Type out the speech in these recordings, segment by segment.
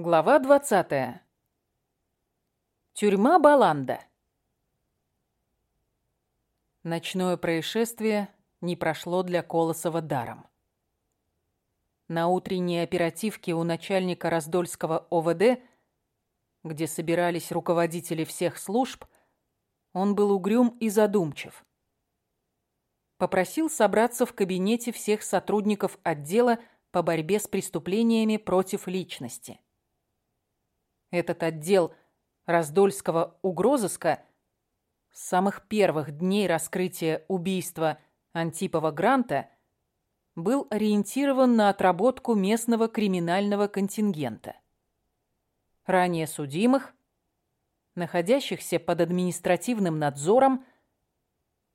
Глава 20. Тюрьма Баланда. Ночное происшествие не прошло для Колосова даром. На утренней оперативке у начальника Раздольского ОВД, где собирались руководители всех служб, он был угрюм и задумчив. Попросил собраться в кабинете всех сотрудников отдела по борьбе с преступлениями против личности. Этот отдел Раздольского угрозыска с самых первых дней раскрытия убийства Антипова Гранта был ориентирован на отработку местного криминального контингента. Ранее судимых, находящихся под административным надзором,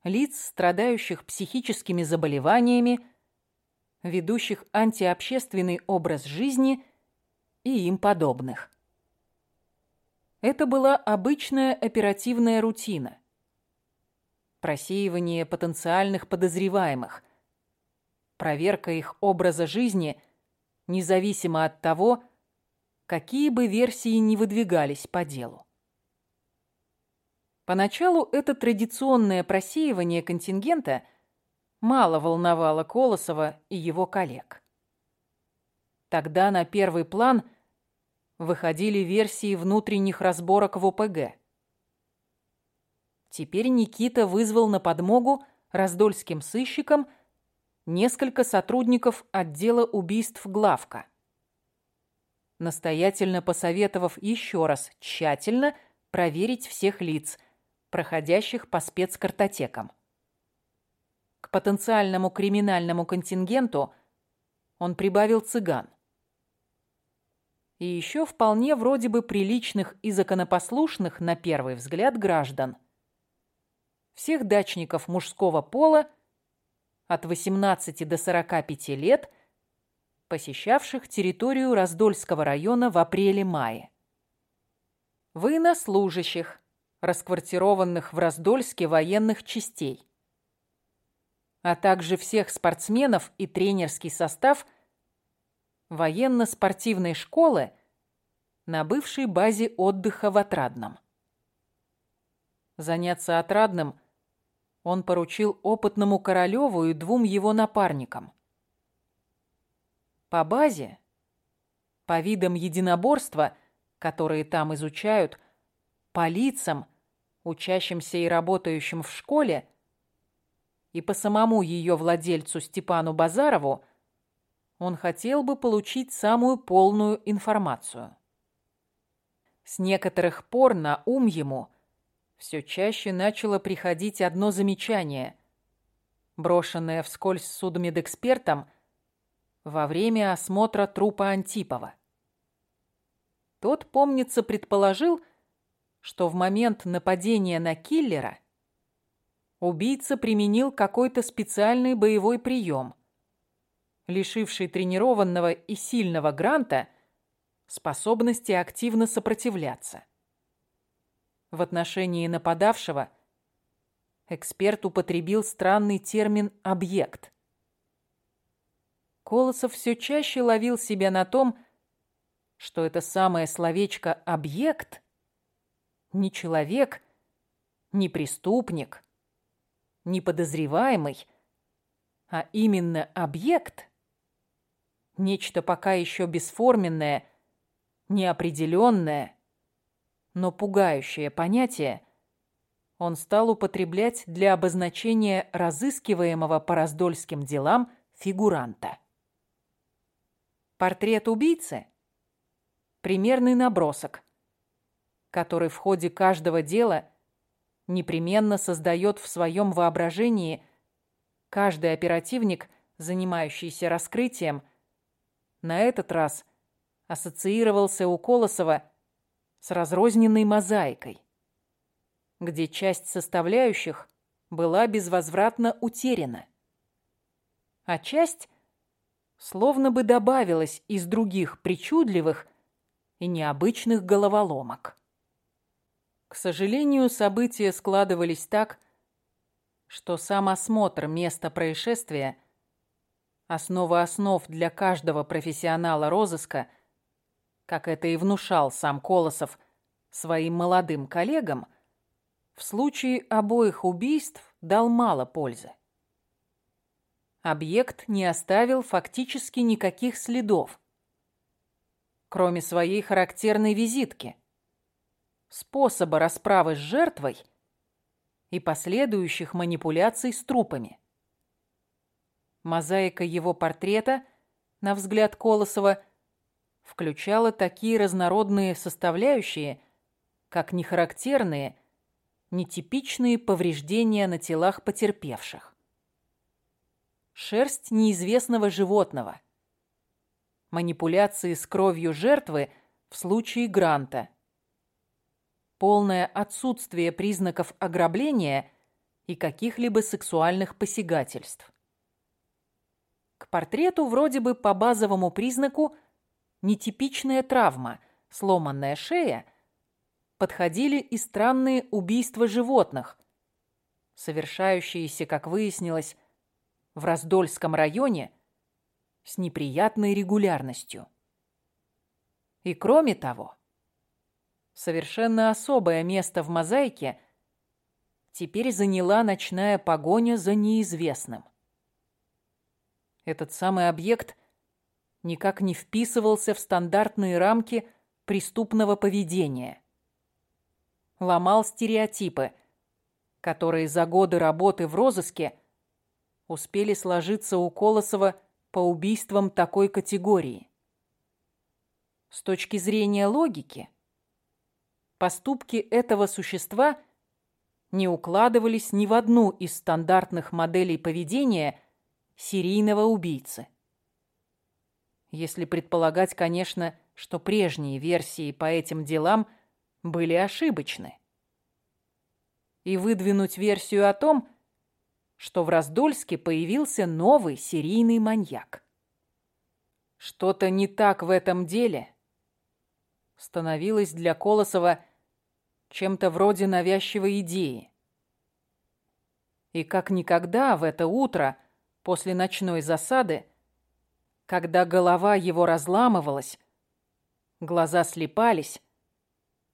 лиц, страдающих психическими заболеваниями, ведущих антиобщественный образ жизни и им подобных. Это была обычная оперативная рутина. Просеивание потенциальных подозреваемых. Проверка их образа жизни, независимо от того, какие бы версии ни выдвигались по делу. Поначалу это традиционное просеивание контингента мало волновало Колосова и его коллег. Тогда на первый план – выходили версии внутренних разборок в ОПГ. Теперь Никита вызвал на подмогу раздольским сыщикам несколько сотрудников отдела убийств главка. Настоятельно посоветовав еще раз тщательно проверить всех лиц, проходящих по спецкартотекам. К потенциальному криминальному контингенту он прибавил цыган – и еще вполне вроде бы приличных и законопослушных на первый взгляд граждан. Всех дачников мужского пола от 18 до 45 лет, посещавших территорию Раздольского района в апреле-мае. Военнослужащих, расквартированных в Раздольске военных частей, а также всех спортсменов и тренерский состав – военно-спортивной школы на бывшей базе отдыха в Отрадном. Заняться Отрадным он поручил опытному Королеву и двум его напарникам. По базе, по видам единоборства, которые там изучают, по лицам, учащимся и работающим в школе, и по самому ее владельцу Степану Базарову – он хотел бы получить самую полную информацию. С некоторых пор на ум ему все чаще начало приходить одно замечание, брошенное вскользь судмедэкспертом во время осмотра трупа Антипова. Тот, помнится, предположил, что в момент нападения на киллера убийца применил какой-то специальный боевой прием – лишивший тренированного и сильного Гранта способности активно сопротивляться. В отношении нападавшего эксперт употребил странный термин «объект». Колосов все чаще ловил себя на том, что это самое словечко «объект» не человек, не преступник, не подозреваемый, а именно объект – Нечто пока еще бесформенное, неопределенное, но пугающее понятие он стал употреблять для обозначения разыскиваемого по раздольским делам фигуранта. Портрет убийцы – примерный набросок, который в ходе каждого дела непременно создает в своем воображении каждый оперативник, занимающийся раскрытием – на этот раз ассоциировался у Колосова с разрозненной мозаикой, где часть составляющих была безвозвратно утеряна, а часть словно бы добавилась из других причудливых и необычных головоломок. К сожалению, события складывались так, что сам осмотр места происшествия Основа основ для каждого профессионала розыска как это и внушал сам Колосов своим молодым коллегам, в случае обоих убийств дал мало пользы. Объект не оставил фактически никаких следов, кроме своей характерной визитки, способа расправы с жертвой и последующих манипуляций с трупами. Мозаика его портрета, на взгляд Колосова, включала такие разнородные составляющие, как нехарактерные, нетипичные повреждения на телах потерпевших. Шерсть неизвестного животного. Манипуляции с кровью жертвы в случае Гранта. Полное отсутствие признаков ограбления и каких-либо сексуальных посягательств. К портрету вроде бы по базовому признаку нетипичная травма, сломанная шея, подходили и странные убийства животных, совершающиеся, как выяснилось, в Раздольском районе с неприятной регулярностью. И кроме того, совершенно особое место в мозаике теперь заняла ночная погоня за неизвестным. Этот самый объект никак не вписывался в стандартные рамки преступного поведения. Ломал стереотипы, которые за годы работы в розыске успели сложиться у Колосова по убийствам такой категории. С точки зрения логики, поступки этого существа не укладывались ни в одну из стандартных моделей поведения серийного убийцы. Если предполагать, конечно, что прежние версии по этим делам были ошибочны. И выдвинуть версию о том, что в Раздольске появился новый серийный маньяк. Что-то не так в этом деле становилось для Колосова чем-то вроде навязчивой идеи. И как никогда в это утро после ночной засады когда голова его разламывалась, глаза слепались,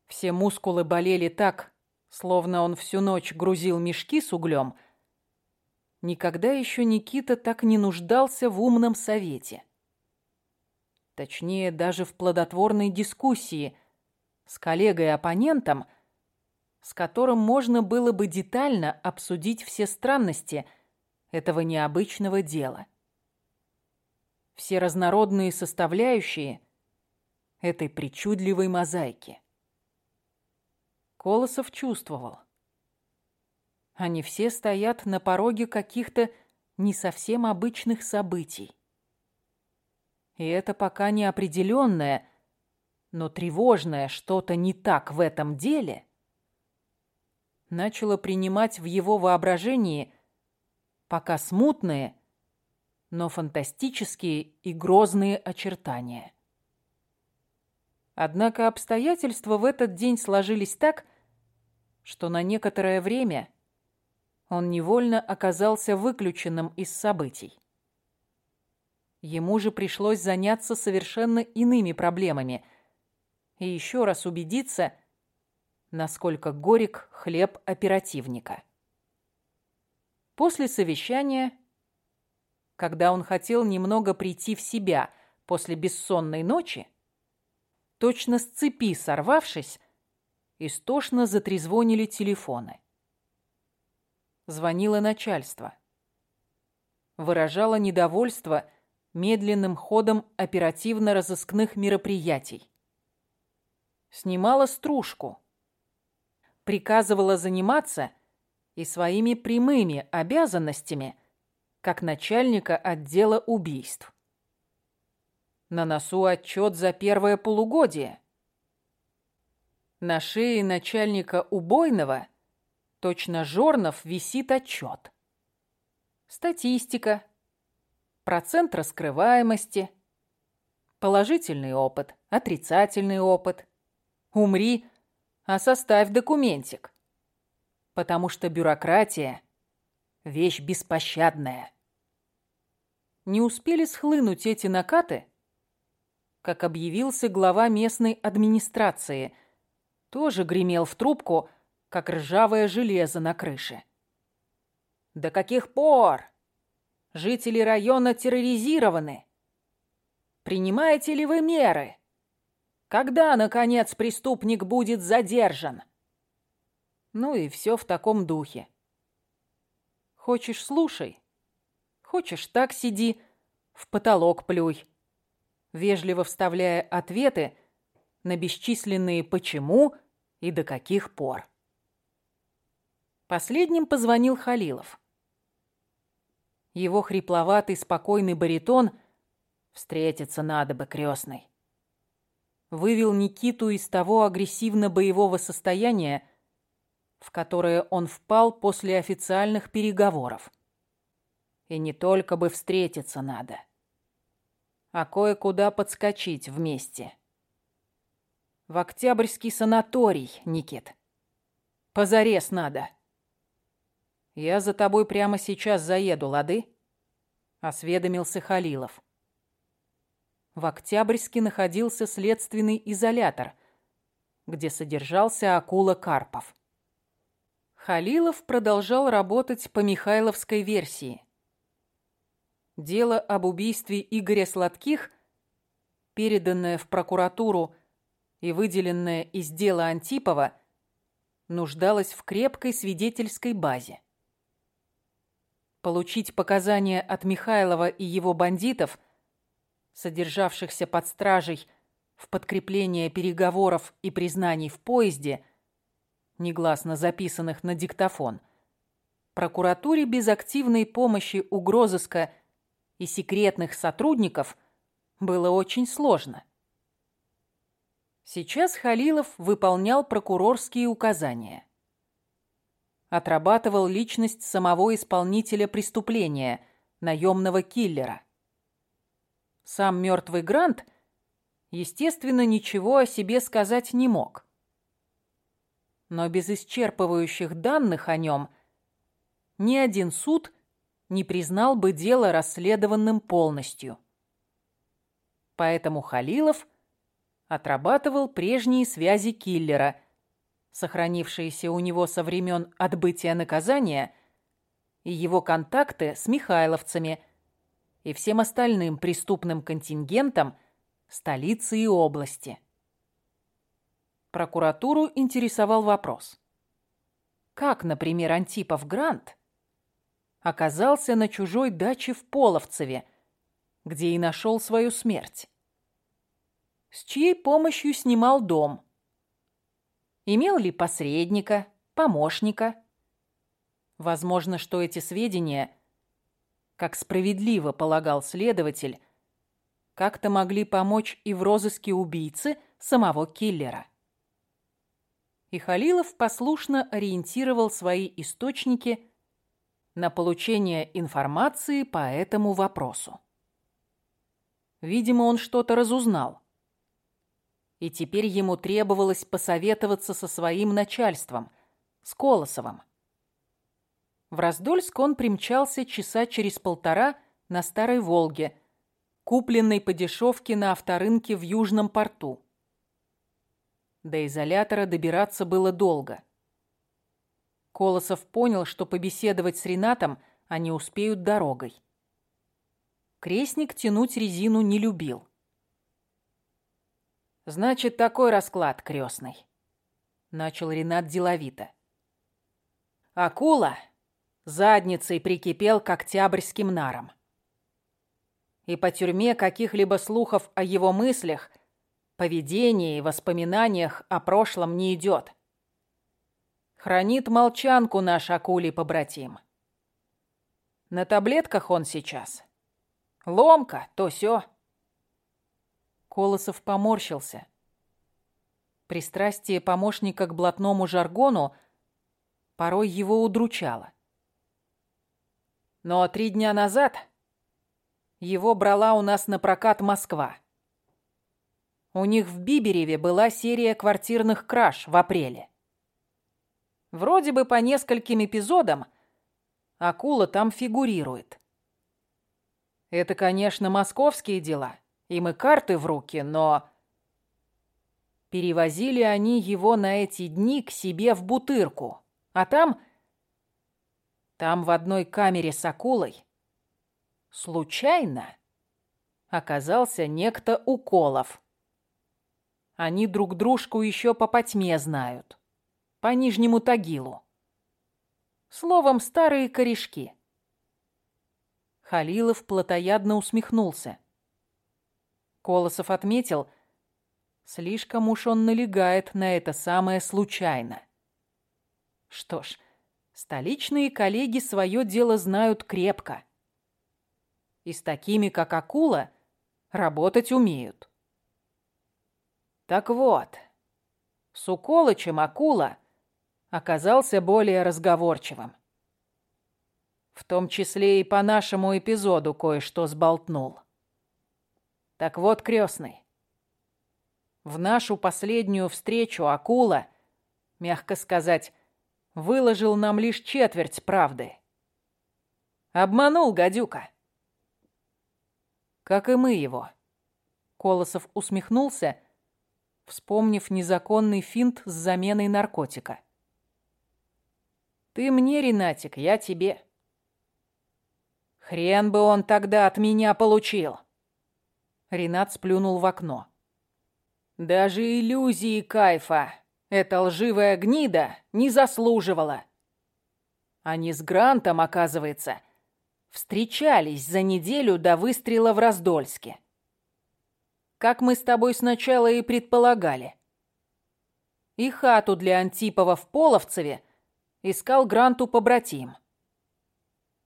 все мускулы болели так, словно он всю ночь грузил мешки с углем, никогда еще Никита так не нуждался в умном совете. Точнее, даже в плодотворной дискуссии с коллегой-оппонентом, с которым можно было бы детально обсудить все странности этого необычного дела все разнородные составляющие этой причудливой мозаики. Колосов чувствовал. Они все стоят на пороге каких-то не совсем обычных событий. И это пока неопределенное, но тревожное что-то не так в этом деле начало принимать в его воображении пока смутные, но фантастические и грозные очертания. Однако обстоятельства в этот день сложились так, что на некоторое время он невольно оказался выключенным из событий. Ему же пришлось заняться совершенно иными проблемами и еще раз убедиться, насколько горек хлеб оперативника. После совещания когда он хотел немного прийти в себя после бессонной ночи, точно с цепи сорвавшись, истошно затрезвонили телефоны. Звонило начальство. Выражало недовольство медленным ходом оперативно-розыскных мероприятий. Снимала стружку. Приказывала заниматься и своими прямыми обязанностями – как начальника отдела убийств. На носу отчет за первое полугодие. На шее начальника убойного, точно жорнов, висит отчет. Статистика, процент раскрываемости, положительный опыт, отрицательный опыт. Умри, а составь документик. Потому что бюрократия – Вещь беспощадная. Не успели схлынуть эти накаты, как объявился глава местной администрации. Тоже гремел в трубку, как ржавое железо на крыше. «До каких пор? Жители района терроризированы. Принимаете ли вы меры? Когда, наконец, преступник будет задержан?» Ну и все в таком духе. Хочешь, слушай. Хочешь, так сиди, в потолок плюй. Вежливо вставляя ответы на бесчисленные «почему» и «до каких пор». Последним позвонил Халилов. Его хрипловатый, спокойный баритон «Встретиться надо бы, крестный» вывел Никиту из того агрессивно-боевого состояния, в которое он впал после официальных переговоров. И не только бы встретиться надо, а кое-куда подскочить вместе. В Октябрьский санаторий, Никит. Позарез надо. Я за тобой прямо сейчас заеду, лады? Осведомился Халилов. В Октябрьске находился следственный изолятор, где содержался акула Карпов. Халилов продолжал работать по Михайловской версии. Дело об убийстве Игоря Сладких, переданное в прокуратуру и выделенное из дела Антипова, нуждалось в крепкой свидетельской базе. Получить показания от Михайлова и его бандитов, содержавшихся под стражей в подкрепление переговоров и признаний в поезде – негласно записанных на диктофон, прокуратуре без активной помощи угрозыска и секретных сотрудников было очень сложно. Сейчас Халилов выполнял прокурорские указания. Отрабатывал личность самого исполнителя преступления, наемного киллера. Сам мертвый Грант, естественно, ничего о себе сказать не мог но без исчерпывающих данных о нем ни один суд не признал бы дело расследованным полностью. Поэтому Халилов отрабатывал прежние связи киллера, сохранившиеся у него со времен отбытия наказания, и его контакты с михайловцами и всем остальным преступным контингентом столицы и области. Прокуратуру интересовал вопрос. Как, например, Антипов Грант оказался на чужой даче в Половцеве, где и нашел свою смерть? С чьей помощью снимал дом? Имел ли посредника, помощника? Возможно, что эти сведения, как справедливо полагал следователь, как-то могли помочь и в розыске убийцы самого киллера и Халилов послушно ориентировал свои источники на получение информации по этому вопросу. Видимо, он что-то разузнал. И теперь ему требовалось посоветоваться со своим начальством, с Колосовым. В Раздольск он примчался часа через полтора на Старой Волге, купленной по дешевке на авторынке в Южном порту. До изолятора добираться было долго. Колосов понял, что побеседовать с Ренатом они успеют дорогой. Крестник тянуть резину не любил. «Значит, такой расклад, крестный», — начал Ренат деловито. «Акула задницей прикипел к октябрьским нарам. И по тюрьме каких-либо слухов о его мыслях поведении и воспоминаниях о прошлом не идет. Хранит молчанку наш акулий побратим. На таблетках он сейчас. Ломка, то сё. Колосов поморщился. Пристрастие помощника к блатному жаргону порой его удручало. Но три дня назад его брала у нас на прокат Москва. У них в Бибереве была серия квартирных краж в апреле. Вроде бы по нескольким эпизодам акула там фигурирует. Это, конечно, московские дела, Им и карты в руки, но... Перевозили они его на эти дни к себе в Бутырку. А там... Там в одной камере с акулой случайно оказался некто Уколов. Они друг дружку еще по потьме знают. По Нижнему Тагилу. Словом, старые корешки. Халилов плотоядно усмехнулся. Колосов отметил, слишком уж он налегает на это самое случайно. Что ж, столичные коллеги свое дело знают крепко. И с такими, как акула, работать умеют. Так вот, с Уколычем акула оказался более разговорчивым. В том числе и по нашему эпизоду кое-что сболтнул. Так вот, крестный, в нашу последнюю встречу акула, мягко сказать, выложил нам лишь четверть правды. Обманул гадюка. Как и мы его. Колосов усмехнулся, вспомнив незаконный финт с заменой наркотика. Ты мне, Ренатик, я тебе. Хрен бы он тогда от меня получил. Ренат сплюнул в окно. Даже иллюзии кайфа эта лживая гнида не заслуживала. Они с Грантом, оказывается, встречались за неделю до выстрела в Раздольске. Как мы с тобой сначала и предполагали. И хату для Антипова в Половцеве искал Гранту побратим.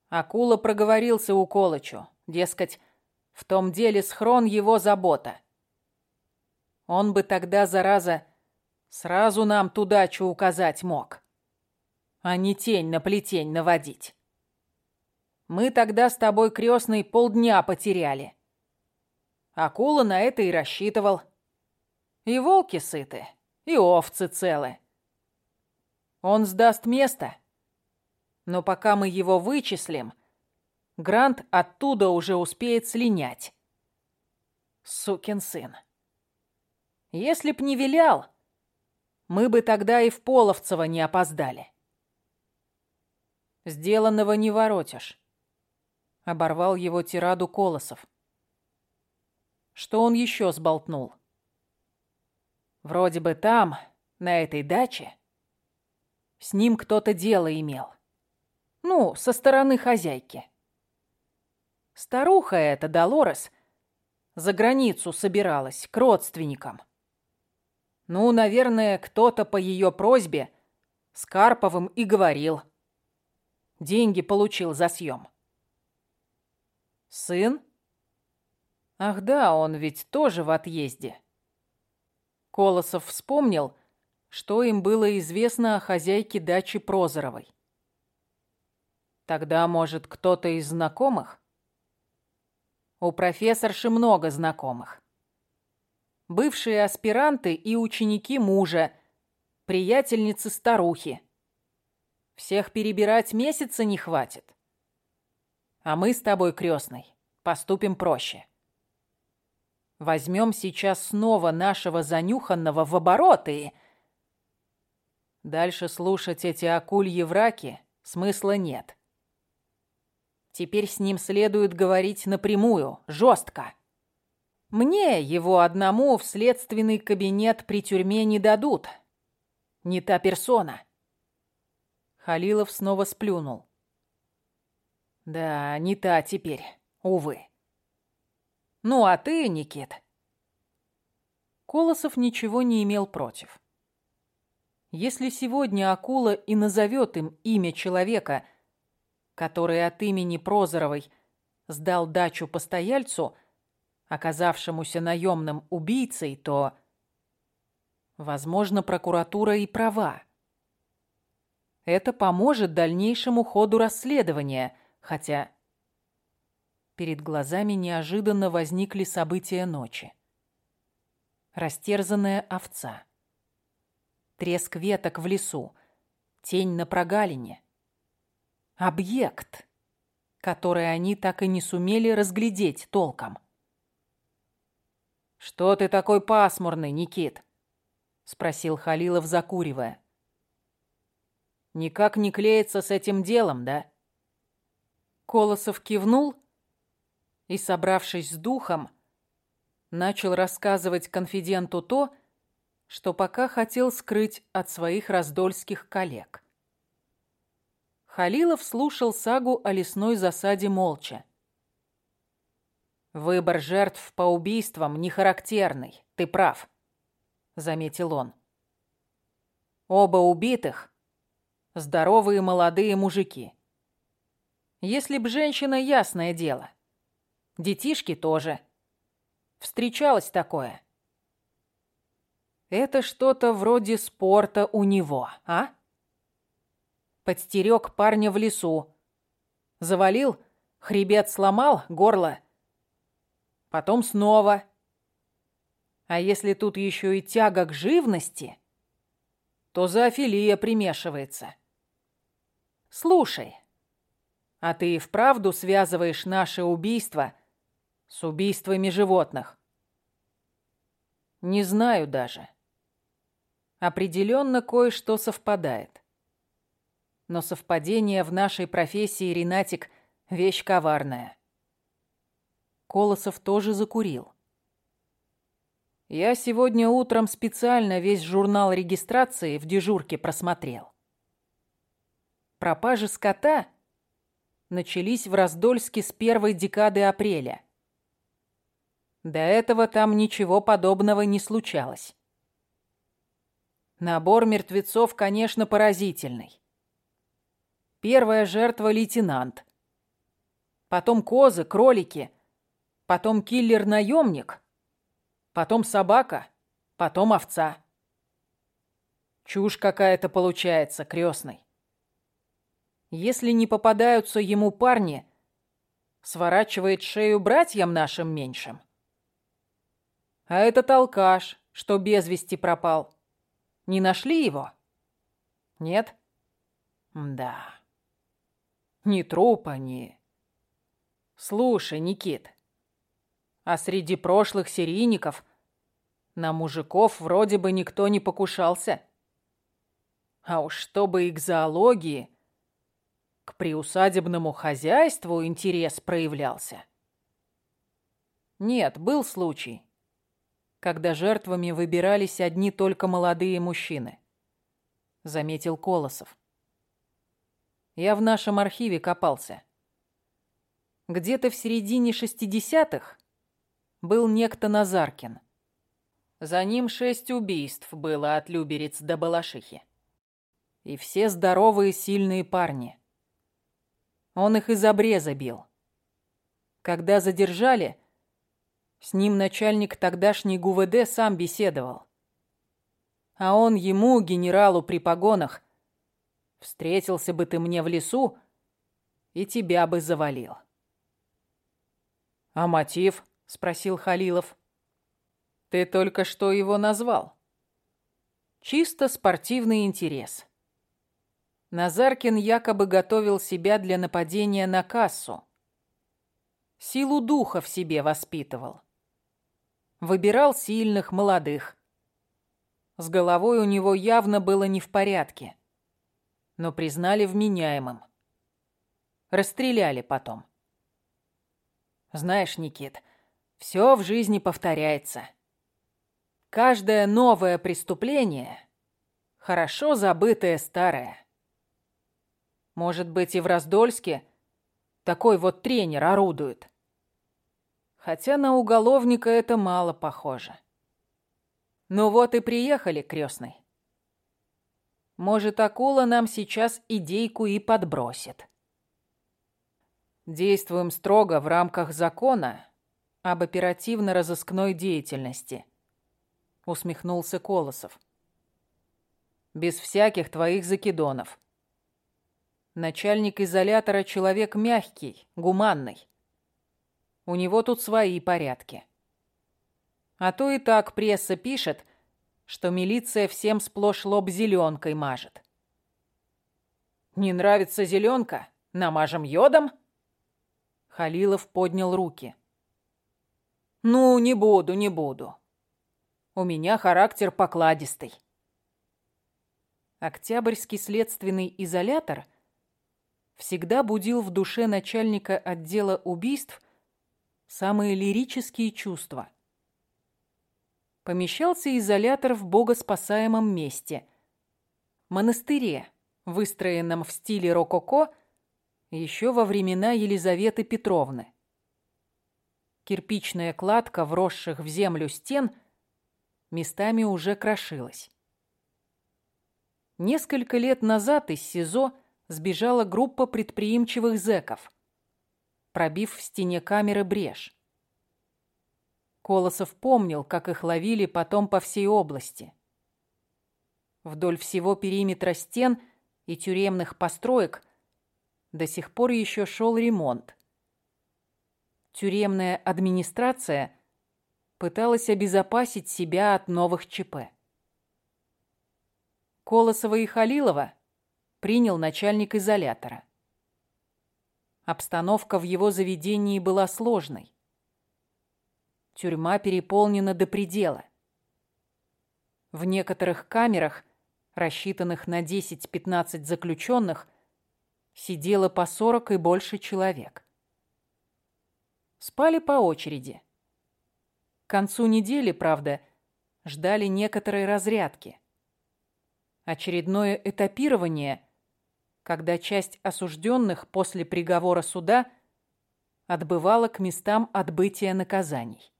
Акула проговорился у Колычу, дескать, в том деле схрон его забота. Он бы тогда, зараза, Сразу нам тудачу указать мог, а не тень на плетень наводить. Мы тогда с тобой, крестный, полдня потеряли. Акула на это и рассчитывал. И волки сыты, и овцы целы. Он сдаст место, но пока мы его вычислим, Грант оттуда уже успеет слинять. Сукин сын. Если б не вилял, мы бы тогда и в Половцево не опоздали. Сделанного не воротишь. Оборвал его тираду Колосов. Что он еще сболтнул? Вроде бы там, на этой даче, с ним кто-то дело имел. Ну, со стороны хозяйки. Старуха эта, Долорес, за границу собиралась, к родственникам. Ну, наверное, кто-то по ее просьбе с Карповым и говорил. Деньги получил за съем. Сын? Ах да, он ведь тоже в отъезде. Колосов вспомнил, что им было известно о хозяйке дачи Прозоровой. Тогда, может, кто-то из знакомых? У профессорши много знакомых бывшие аспиранты и ученики мужа, приятельницы старухи. Всех перебирать месяца не хватит. А мы с тобой, крестный, поступим проще. Возьмем сейчас снова нашего занюханного в оборот и... Дальше слушать эти акульи враки смысла нет. Теперь с ним следует говорить напрямую, жестко. Мне его одному в следственный кабинет при тюрьме не дадут. Не та персона. Халилов снова сплюнул. Да, не та теперь, увы. Ну а ты, Никит? Колосов ничего не имел против. Если сегодня акула и назовет им имя человека, который от имени Прозоровой сдал дачу постояльцу, оказавшемуся наемным убийцей, то, возможно, прокуратура и права. Это поможет дальнейшему ходу расследования, хотя перед глазами неожиданно возникли события ночи. Растерзанная овца. Треск веток в лесу. Тень на прогалине. Объект, который они так и не сумели разглядеть толком. «Что ты такой пасмурный, Никит?» — спросил Халилов, закуривая. «Никак не клеится с этим делом, да?» Колосов кивнул и, собравшись с духом, начал рассказывать конфиденту то, что пока хотел скрыть от своих раздольских коллег. Халилов слушал сагу о лесной засаде молча. «Выбор жертв по убийствам не характерный, ты прав», — заметил он. «Оба убитых — здоровые молодые мужики. Если б женщина, ясное дело. Детишки тоже. Встречалось такое. Это что-то вроде спорта у него, а? Подстерег парня в лесу. Завалил, хребет сломал, горло — потом снова. А если тут еще и тяга к живности, то зоофилия примешивается. Слушай, а ты и вправду связываешь наше убийство с убийствами животных? Не знаю даже. Определенно кое-что совпадает. Но совпадение в нашей профессии, Ренатик, вещь коварная. Колосов тоже закурил. Я сегодня утром специально весь журнал регистрации в дежурке просмотрел. Пропажи скота начались в Раздольске с первой декады апреля. До этого там ничего подобного не случалось. Набор мертвецов, конечно, поразительный. Первая жертва — лейтенант. Потом козы, кролики — потом киллер-наемник, потом собака, потом овца. Чушь какая-то получается, крестный. Если не попадаются ему парни, сворачивает шею братьям нашим меньшим. А этот алкаш, что без вести пропал, не нашли его? Нет? Да. Ни трупа, ни... Слушай, Никит, а среди прошлых серийников на мужиков вроде бы никто не покушался. А уж чтобы и к зоологии, к приусадебному хозяйству интерес проявлялся. Нет, был случай, когда жертвами выбирались одни только молодые мужчины, заметил Колосов. Я в нашем архиве копался. Где-то в середине шестидесятых был некто Назаркин. За ним шесть убийств было от Люберец до Балашихи. И все здоровые, сильные парни. Он их из обреза бил. Когда задержали, с ним начальник тогдашней ГУВД сам беседовал. А он ему, генералу при погонах, встретился бы ты мне в лесу и тебя бы завалил. А мотив? — спросил Халилов. «Ты только что его назвал. Чисто спортивный интерес». Назаркин якобы готовил себя для нападения на кассу. Силу духа в себе воспитывал. Выбирал сильных, молодых. С головой у него явно было не в порядке. Но признали вменяемым. Расстреляли потом. Знаешь, Никит, все в жизни повторяется. Каждое новое преступление — хорошо забытое старое. Может быть, и в Раздольске такой вот тренер орудует. Хотя на уголовника это мало похоже. Ну вот и приехали, крестный. Может, акула нам сейчас идейку и подбросит. Действуем строго в рамках закона об оперативно-розыскной деятельности», — усмехнулся Колосов. «Без всяких твоих закидонов. Начальник изолятора человек мягкий, гуманный. У него тут свои порядки. А то и так пресса пишет, что милиция всем сплошь лоб зеленкой мажет. «Не нравится зеленка? Намажем йодом?» Халилов поднял руки. Ну, не буду, не буду. У меня характер покладистый. Октябрьский следственный изолятор всегда будил в душе начальника отдела убийств самые лирические чувства. Помещался изолятор в богоспасаемом месте – монастыре, выстроенном в стиле рококо еще во времена Елизаветы Петровны. Кирпичная кладка, вросших в землю стен, местами уже крошилась. Несколько лет назад из СИЗО сбежала группа предприимчивых зэков, пробив в стене камеры брешь. Колосов помнил, как их ловили потом по всей области. Вдоль всего периметра стен и тюремных построек до сих пор еще шел ремонт. Тюремная администрация пыталась обезопасить себя от новых ЧП. Колосова и Халилова принял начальник изолятора. Обстановка в его заведении была сложной. Тюрьма переполнена до предела. В некоторых камерах, рассчитанных на 10-15 заключенных, сидело по 40 и больше человек. Спали по очереди. К концу недели, правда, ждали некоторые разрядки. Очередное этапирование, когда часть осужденных после приговора суда отбывала к местам отбытия наказаний.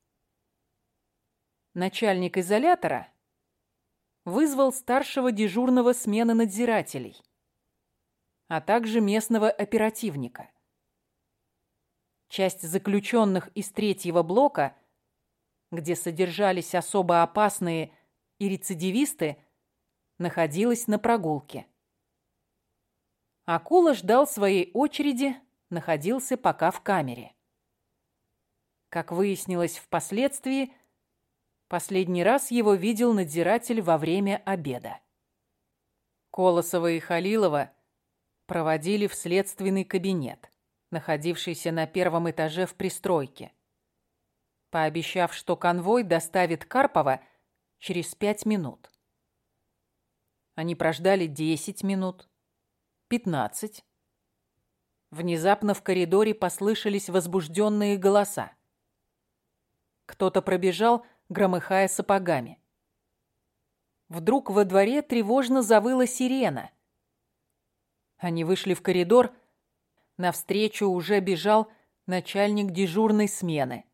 Начальник изолятора вызвал старшего дежурного смены надзирателей, а также местного оперативника – часть заключенных из третьего блока, где содержались особо опасные и рецидивисты, находилась на прогулке. Акула ждал своей очереди, находился пока в камере. Как выяснилось впоследствии, последний раз его видел надзиратель во время обеда. Колосова и Халилова проводили в следственный кабинет находившийся на первом этаже в пристройке. Пообещав, что конвой доставит Карпова через пять минут. Они прождали десять минут, пятнадцать. Внезапно в коридоре послышались возбужденные голоса. Кто-то пробежал, громыхая сапогами. Вдруг во дворе тревожно завыла сирена. Они вышли в коридор, Навстречу уже бежал начальник дежурной смены.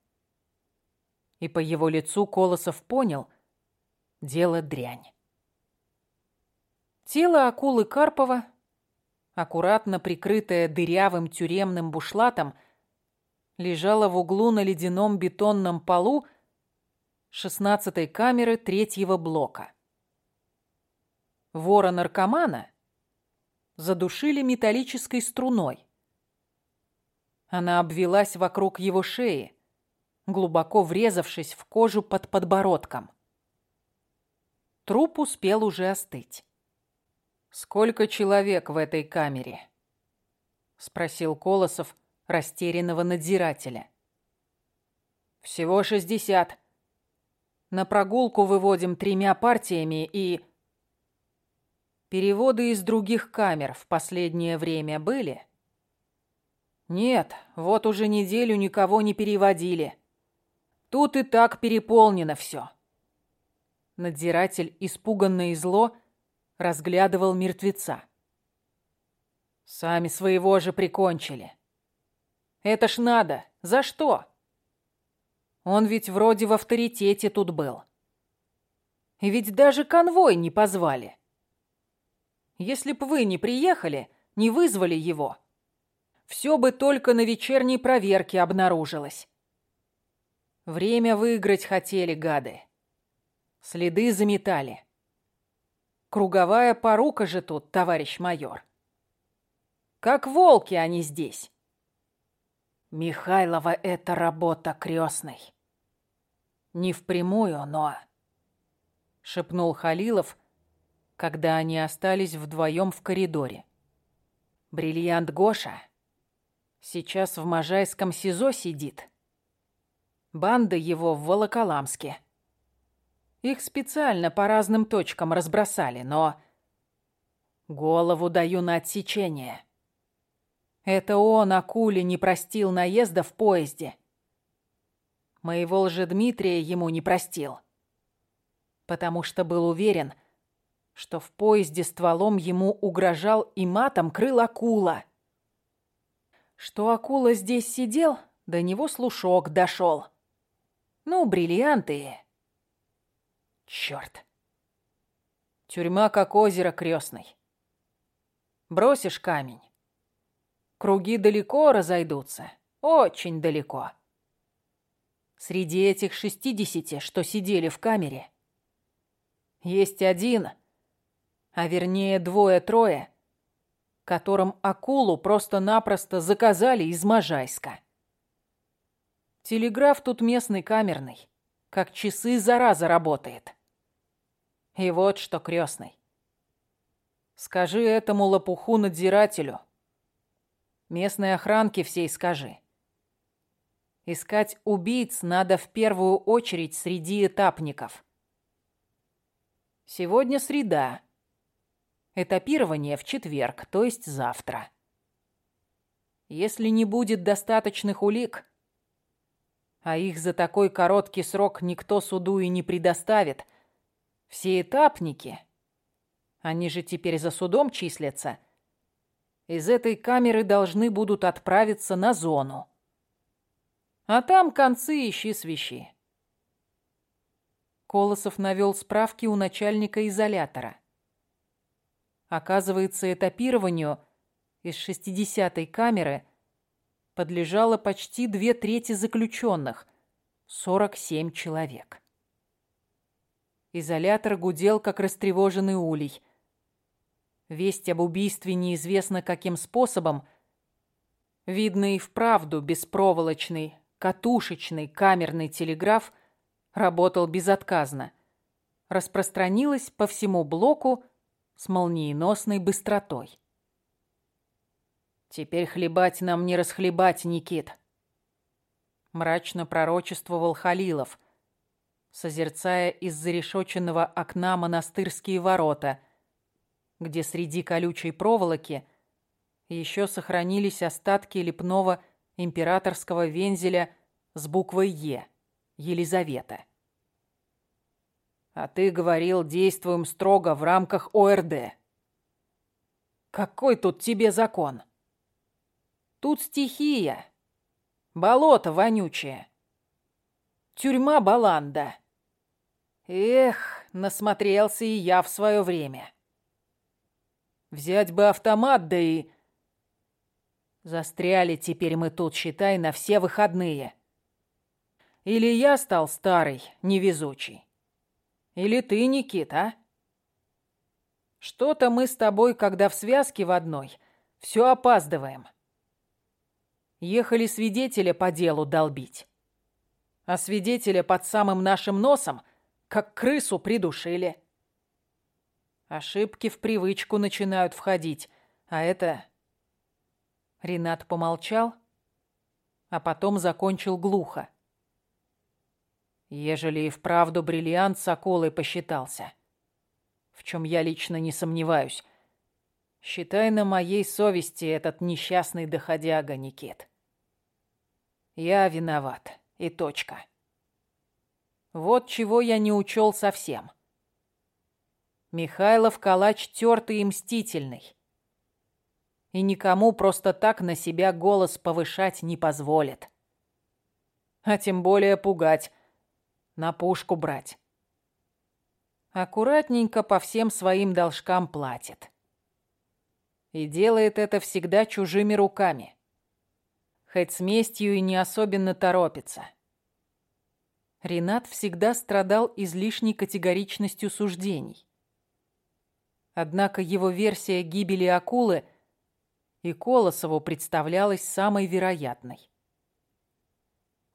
И по его лицу Колосов понял – дело дрянь. Тело акулы Карпова, аккуратно прикрытое дырявым тюремным бушлатом, лежало в углу на ледяном бетонном полу шестнадцатой камеры третьего блока. Вора-наркомана задушили металлической струной. Она обвелась вокруг его шеи, глубоко врезавшись в кожу под подбородком. Труп успел уже остыть. «Сколько человек в этой камере?» — спросил Колосов растерянного надзирателя. «Всего шестьдесят. На прогулку выводим тремя партиями и...» «Переводы из других камер в последнее время были?» Нет, вот уже неделю никого не переводили. Тут и так переполнено все. Надзиратель, испуганно и зло, разглядывал мертвеца. Сами своего же прикончили. Это ж надо. За что? Он ведь вроде в авторитете тут был. Ведь даже конвой не позвали. Если б вы не приехали, не вызвали его, все бы только на вечерней проверке обнаружилось. Время выиграть хотели гады. Следы заметали. Круговая порука же тут, товарищ майор. Как волки они здесь. Михайлова — это работа крестной. Не впрямую, но... Шепнул Халилов, когда они остались вдвоем в коридоре. Бриллиант Гоша Сейчас в Можайском СИЗО сидит. Банда его в Волоколамске. Их специально по разным точкам разбросали, но... Голову даю на отсечение. Это он акуле не простил наезда в поезде. Моего лжедмитрия ему не простил. Потому что был уверен, что в поезде стволом ему угрожал и матом крыл акула. Что акула здесь сидел, до него слушок дошел. Ну, бриллианты. Черт. Тюрьма как озеро крестный. Бросишь камень. Круги далеко разойдутся. Очень далеко. Среди этих шестидесяти, что сидели в камере, есть один, а вернее двое-трое, которым акулу просто-напросто заказали из Можайска. Телеграф тут местный камерный, как часы зараза работает. И вот что, крестный. Скажи этому лопуху-надзирателю. Местной охранке всей скажи. Искать убийц надо в первую очередь среди этапников. Сегодня среда. Этапирование в четверг, то есть завтра. Если не будет достаточных улик, а их за такой короткий срок никто суду и не предоставит, все этапники они же теперь за судом числятся. Из этой камеры должны будут отправиться на зону. А там концы ищи свищи. Колосов навел справки у начальника изолятора. Оказывается, этапированию из 60-й камеры подлежало почти две трети заключенных, 47 человек. Изолятор гудел, как растревоженный улей. Весть об убийстве неизвестно каким способом. Видно и вправду беспроволочный, катушечный камерный телеграф работал безотказно. Распространилась по всему блоку с молниеносной быстротой. «Теперь хлебать нам не расхлебать, Никит», — мрачно пророчествовал Халилов, созерцая из зарешоченного окна монастырские ворота — где среди колючей проволоки еще сохранились остатки лепного императорского вензеля с буквой «Е» – Елизавета. А ты говорил, действуем строго в рамках ОРД. Какой тут тебе закон? Тут стихия. Болото вонючее. Тюрьма Баланда. Эх, насмотрелся и я в свое время. Взять бы автомат, да и... Застряли теперь мы тут, считай, на все выходные. Или я стал старый, невезучий. Или ты, Никит, а? Что-то мы с тобой, когда в связке в одной, все опаздываем. Ехали свидетеля по делу долбить. А свидетеля под самым нашим носом, как крысу придушили. Ошибки в привычку начинают входить, а это... Ренат помолчал, а потом закончил глухо. Ежели и вправду бриллиант с акулой посчитался, в чем я лично не сомневаюсь, считай на моей совести этот несчастный доходяга, Никит. Я виноват, и точка. Вот чего я не учел совсем. Михайлов калач тертый и мстительный. И никому просто так на себя голос повышать не позволит. А тем более пугать, на пушку брать. Аккуратненько по всем своим должкам платит. И делает это всегда чужими руками. Хоть с местью и не особенно торопится. Ренат всегда страдал излишней категоричностью суждений. Однако его версия гибели акулы и Колосову представлялась самой вероятной.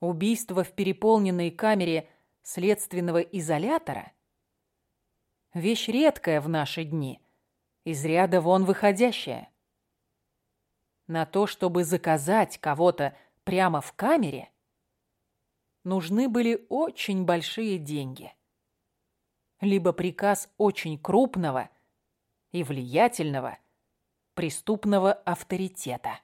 Убийство в переполненной камере следственного изолятора – вещь редкая в наши дни, из ряда вон выходящая. На то, чтобы заказать кого-то прямо в камере, нужны были очень большие деньги. Либо приказ очень крупного и влиятельного преступного авторитета.